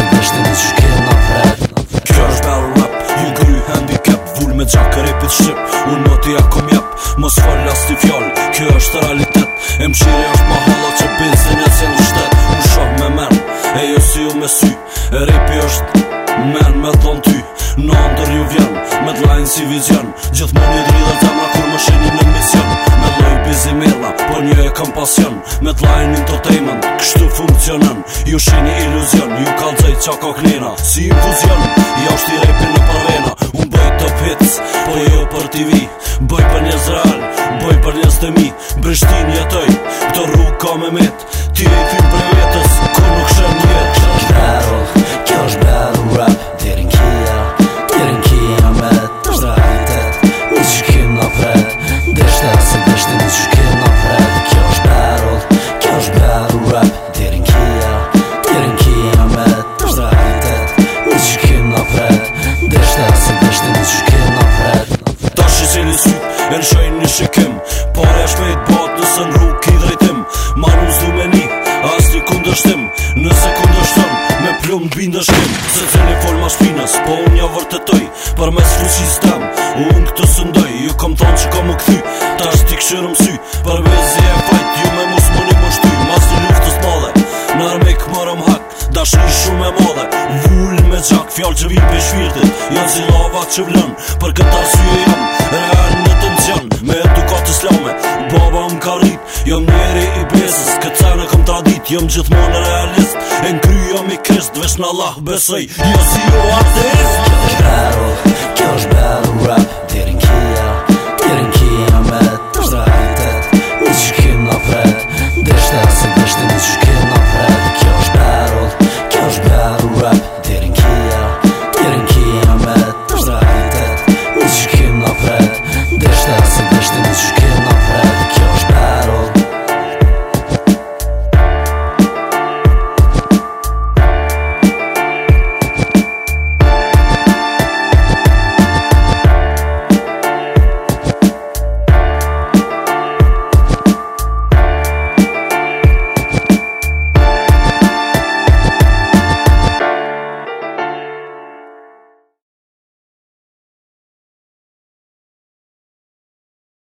Se bështin që shke në vret Kjo është bell rap ju gry handicap Vull me gjak e repit shqip Unë më t'ja kom jap Mos fall as t'i fjall Kjo është realitet E më shiri është ma halla që bëzin e cilë shtet Unë shok me men E jo si ju me sy E repi është Men me thon ty Në andër ju vjen Me t'lajnë si vizion Gjithë më një dridhër të ma kur më shenjë në misjon pasion Me t'lajnë entertainment, kështu funkcionën Ju shini iluzion, ju kalzaj qa koknina Si infuzion, ja është i repi në përvena Unë bëj të pits, po jo për TV Bëj për njës real, bëj për njës të mi Brishtin jetoj, këto rrug ka me met Ti e i për grëm binda shkim Se cilin fol ma shpinës Po unë ja jo vërtetoj Për mes s'ku si s'tem Unë këtë sëndoj Ju kom thonë që kom u këthy Ta është t'i këshërëm sy Për me e fajt Ju me mus më një më shty Mas në luftës madhe Në armik mërëm hak shri shumë e madhe Vull me gjak Fjall që vim për shvirtit Janë zi lava që vlën Për këtë e jam Real në të nxjan Me edukat islame Baba më rrit Jo njeri i besës Këtë cene kom tradit Jo gjithmonë realist E në krist Vesh në Allah besoj Jo si jo atër